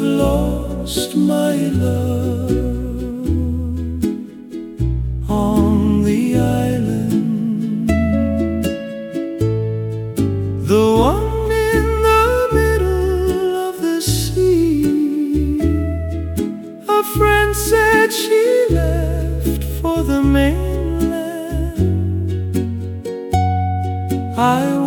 lost my love on the island, the one in the middle of the sea. A friend said she left for the mainland. I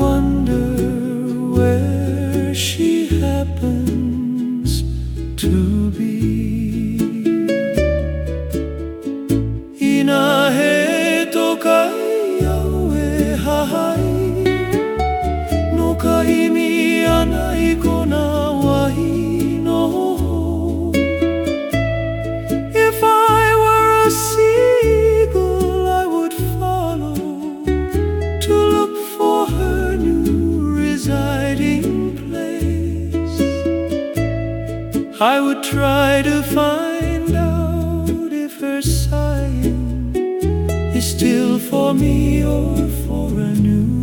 I would try to find out if her sighing is still for me or for a new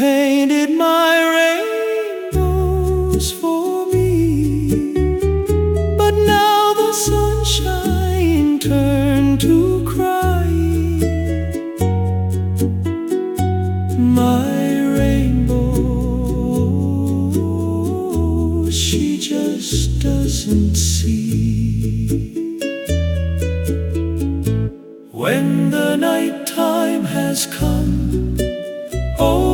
painted my rainbows for me, but now the sunshine turned to crying. My rainbow, she just doesn't see. When the night time has come, oh,